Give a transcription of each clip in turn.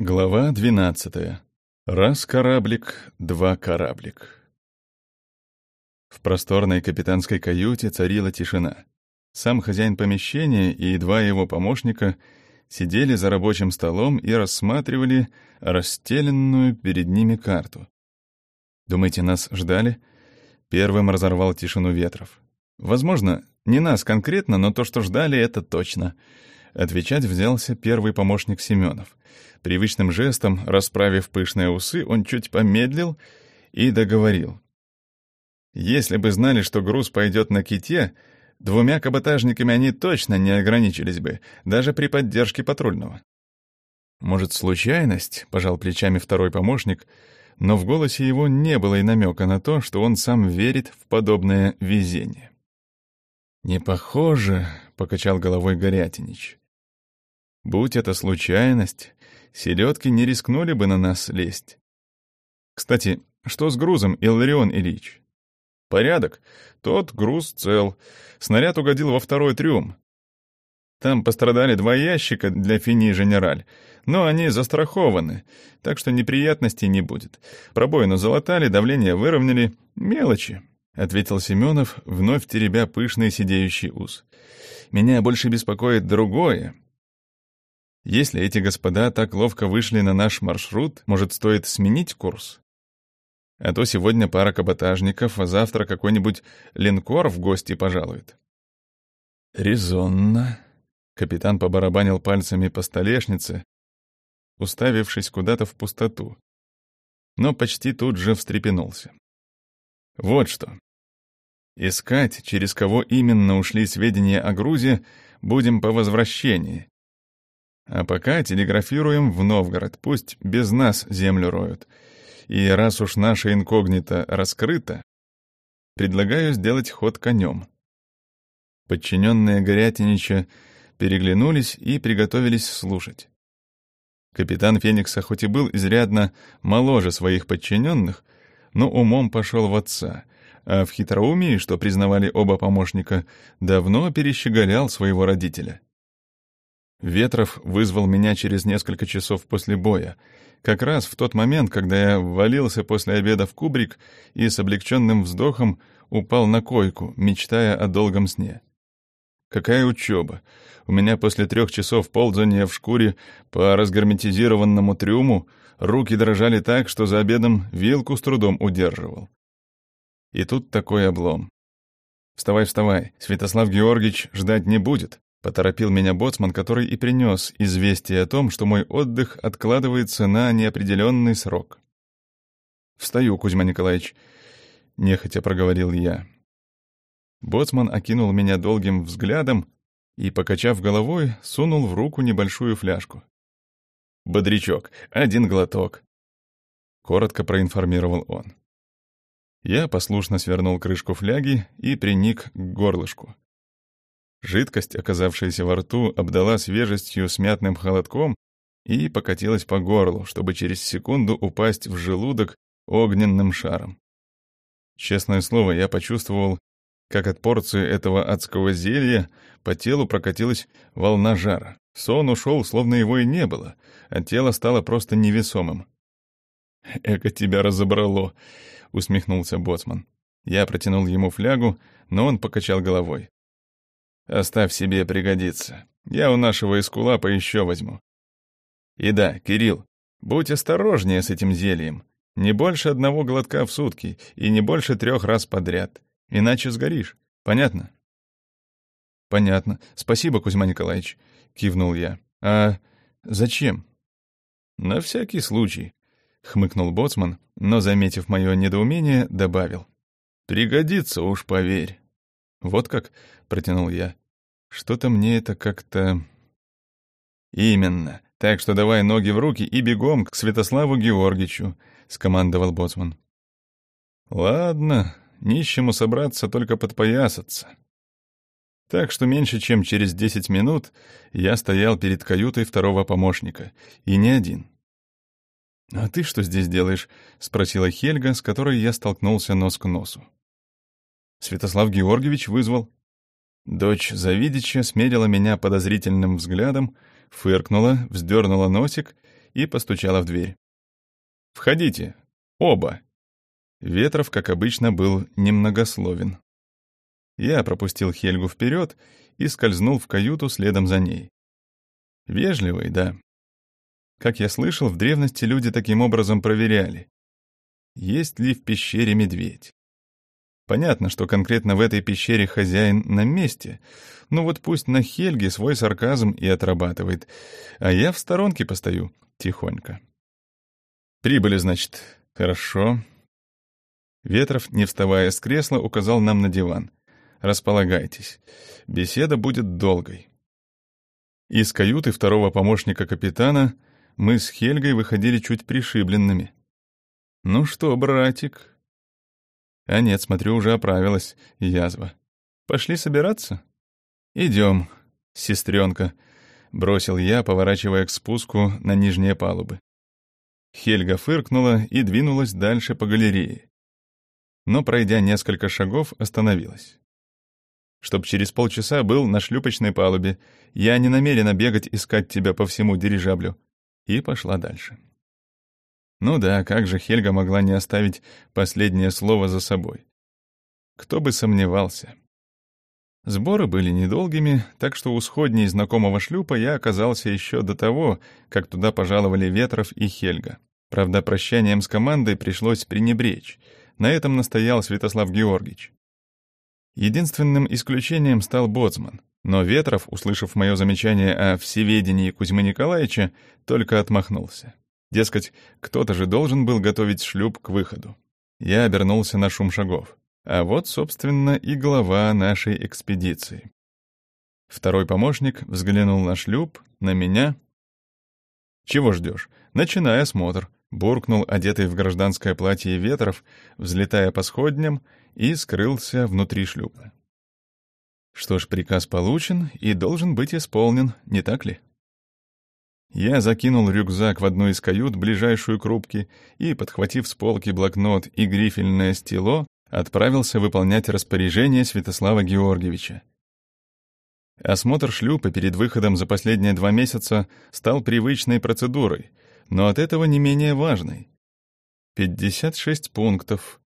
Глава двенадцатая. Раз кораблик, два кораблик. В просторной капитанской каюте царила тишина. Сам хозяин помещения и два его помощника сидели за рабочим столом и рассматривали расстеленную перед ними карту. «Думаете, нас ждали?» Первым разорвал тишину ветров. «Возможно, не нас конкретно, но то, что ждали, это точно». Отвечать взялся первый помощник Семенов. Привычным жестом, расправив пышные усы, он чуть помедлил и договорил. «Если бы знали, что груз пойдет на ките, двумя каботажниками они точно не ограничились бы, даже при поддержке патрульного». «Может, случайность?» — пожал плечами второй помощник, но в голосе его не было и намека на то, что он сам верит в подобное везение. «Не похоже», — покачал головой Горятинич. «Будь это случайность, селедки не рискнули бы на нас лезть. Кстати, что с грузом, Илларион Ильич? Порядок. Тот груз цел. Снаряд угодил во второй трюм. Там пострадали два ящика для фини Женераль, но они застрахованы, так что неприятностей не будет. Пробоину залатали, давление выровняли. Мелочи, — ответил Семенов, вновь теребя пышный сидеющий ус. Меня больше беспокоит другое. Если эти господа так ловко вышли на наш маршрут, может, стоит сменить курс? А то сегодня пара каботажников, а завтра какой-нибудь линкор в гости пожалует. Резонно. Капитан побарабанил пальцами по столешнице, уставившись куда-то в пустоту. Но почти тут же встрепенулся. Вот что. Искать, через кого именно ушли сведения о грузе, будем по возвращении. А пока телеграфируем в Новгород, пусть без нас землю роют. И раз уж наша инкогнито раскрыта, предлагаю сделать ход конем. Подчиненные Горятинича переглянулись и приготовились слушать. Капитан Феникса хоть и был изрядно моложе своих подчиненных, но умом пошел в отца, а в хитроумии, что признавали оба помощника, давно перещеголял своего родителя. Ветров вызвал меня через несколько часов после боя, как раз в тот момент, когда я ввалился после обеда в кубрик и с облегченным вздохом упал на койку, мечтая о долгом сне. Какая учеба! У меня после трех часов ползания в шкуре по разгерметизированному трюму руки дрожали так, что за обедом вилку с трудом удерживал. И тут такой облом. «Вставай, вставай, Святослав Георгиевич ждать не будет», Поторопил меня боцман, который и принес известие о том, что мой отдых откладывается на неопределенный срок. «Встаю, Кузьма Николаевич», — нехотя проговорил я. Боцман окинул меня долгим взглядом и, покачав головой, сунул в руку небольшую фляжку. «Бодрячок, один глоток», — коротко проинформировал он. Я послушно свернул крышку фляги и приник к горлышку. Жидкость, оказавшаяся во рту, обдала свежестью с мятным холодком и покатилась по горлу, чтобы через секунду упасть в желудок огненным шаром. Честное слово, я почувствовал, как от порции этого адского зелья по телу прокатилась волна жара. Сон ушел, словно его и не было, а тело стало просто невесомым. «Эко тебя разобрало», — усмехнулся боцман. Я протянул ему флягу, но он покачал головой. Оставь себе, пригодится. Я у нашего эскулапа еще возьму. И да, Кирилл, будь осторожнее с этим зельем. Не больше одного глотка в сутки и не больше трех раз подряд. Иначе сгоришь. Понятно? Понятно. Спасибо, Кузьма Николаевич, кивнул я. А зачем? На всякий случай, хмыкнул боцман, но, заметив мое недоумение, добавил. Пригодится уж, поверь. Вот как, протянул я. Что-то мне это как-то... Именно. Так что давай ноги в руки и бегом к Святославу Георгичу, скомандовал боцман. Ладно, нищему собраться только подпоясаться. Так что меньше чем через десять минут я стоял перед каютой второго помощника, и не один. «А ты что здесь делаешь?» — спросила Хельга, с которой я столкнулся нос к носу. Святослав Георгиевич вызвал. Дочь Завидича смерила меня подозрительным взглядом, фыркнула, вздернула носик и постучала в дверь. «Входите! Оба!» Ветров, как обычно, был немногословен. Я пропустил Хельгу вперед и скользнул в каюту следом за ней. Вежливый, да. Как я слышал, в древности люди таким образом проверяли, есть ли в пещере медведь. Понятно, что конкретно в этой пещере хозяин на месте, но вот пусть на Хельге свой сарказм и отрабатывает, а я в сторонке постою тихонько. Прибыли, значит. Хорошо. Ветров, не вставая с кресла, указал нам на диван. Располагайтесь. Беседа будет долгой. Из каюты второго помощника капитана мы с Хельгой выходили чуть пришибленными. «Ну что, братик?» А нет, смотрю, уже оправилась язва. «Пошли собираться?» «Идем, сестренка», — бросил я, поворачивая к спуску на нижние палубы. Хельга фыркнула и двинулась дальше по галерее. Но, пройдя несколько шагов, остановилась чтоб через полчаса был на шлюпочной палубе. Я не намерена бегать искать тебя по всему дирижаблю». И пошла дальше. Ну да, как же Хельга могла не оставить последнее слово за собой? Кто бы сомневался. Сборы были недолгими, так что у сходней знакомого шлюпа я оказался еще до того, как туда пожаловали Ветров и Хельга. Правда, прощанием с командой пришлось пренебречь. На этом настоял Святослав Георгиевич. Единственным исключением стал боцман, но Ветров, услышав мое замечание о всеведении Кузьмы Николаевича, только отмахнулся. Дескать, кто-то же должен был готовить шлюп к выходу. Я обернулся на шум шагов. А вот, собственно, и глава нашей экспедиции. Второй помощник взглянул на шлюп, на меня. «Чего ждешь? Начинай осмотр», — буркнул одетый в гражданское платье Ветров, взлетая по сходням и скрылся внутри шлюпа. Что ж, приказ получен и должен быть исполнен, не так ли? Я закинул рюкзак в одну из кают, ближайшую к рубке, и, подхватив с полки блокнот и грифельное стело, отправился выполнять распоряжение Святослава Георгиевича. Осмотр шлюпа перед выходом за последние два месяца стал привычной процедурой, но от этого не менее важной. 56 пунктов,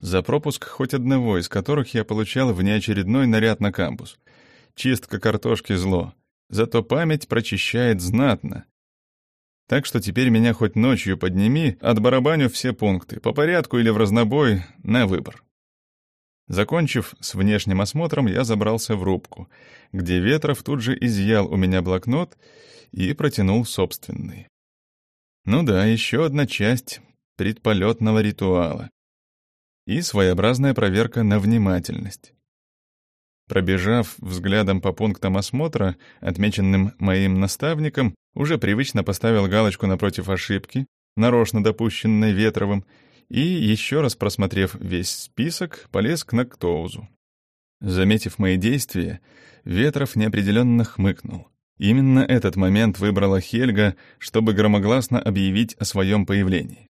за пропуск хоть одного из которых я получал внеочередной наряд на кампус. Чистка картошки — зло. Зато память прочищает знатно. Так что теперь меня хоть ночью подними, отбарабаню все пункты, по порядку или в разнобой, на выбор. Закончив с внешним осмотром, я забрался в рубку, где Ветров тут же изъял у меня блокнот и протянул собственный. Ну да, еще одна часть предполетного ритуала и своеобразная проверка на внимательность. Пробежав взглядом по пунктам осмотра, отмеченным моим наставником, уже привычно поставил галочку напротив ошибки, нарочно допущенной Ветровым, и, еще раз просмотрев весь список, полез к Нактоузу. Заметив мои действия, Ветров неопределенно хмыкнул. Именно этот момент выбрала Хельга, чтобы громогласно объявить о своем появлении.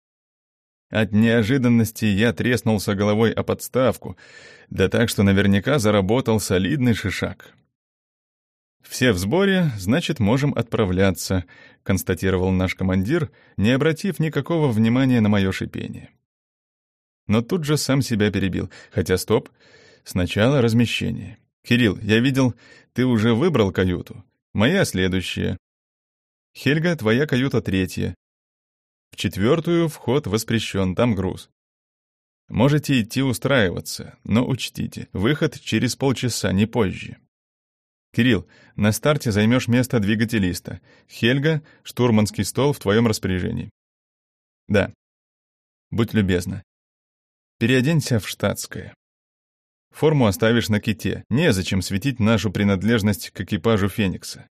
От неожиданности я треснулся головой о подставку, да так, что наверняка заработал солидный шишак. «Все в сборе, значит, можем отправляться», — констатировал наш командир, не обратив никакого внимания на мое шипение. Но тут же сам себя перебил. Хотя стоп, сначала размещение. «Кирилл, я видел, ты уже выбрал каюту. Моя следующая. Хельга, твоя каюта третья. В четвертую вход воспрещен, там груз. Можете идти устраиваться, но учтите, выход через полчаса, не позже. Кирилл, на старте займешь место двигателиста. Хельга, штурманский стол в твоем распоряжении. Да. Будь любезна. Переоденься в штатское. Форму оставишь на ките. Незачем светить нашу принадлежность к экипажу Феникса.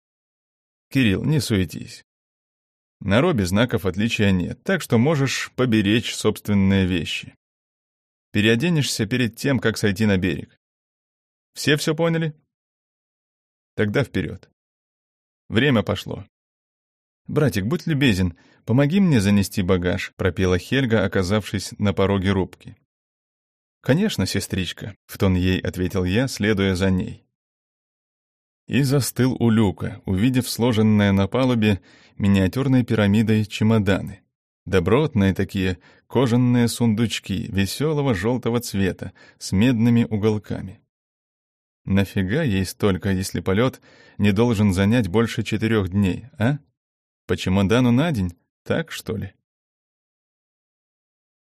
Кирилл, не суетись. На робе знаков отличия нет, так что можешь поберечь собственные вещи. Переоденешься перед тем, как сойти на берег. Все все поняли? Тогда вперед. Время пошло. «Братик, будь любезен, помоги мне занести багаж», — пропела Хельга, оказавшись на пороге рубки. «Конечно, сестричка», — в тон ей ответил я, следуя за ней. и застыл у люка, увидев сложенные на палубе миниатюрной пирамидой чемоданы. Добротные такие кожаные сундучки веселого желтого цвета с медными уголками. Нафига ей столько, если полет не должен занять больше четырех дней, а? По чемодану на день? Так, что ли?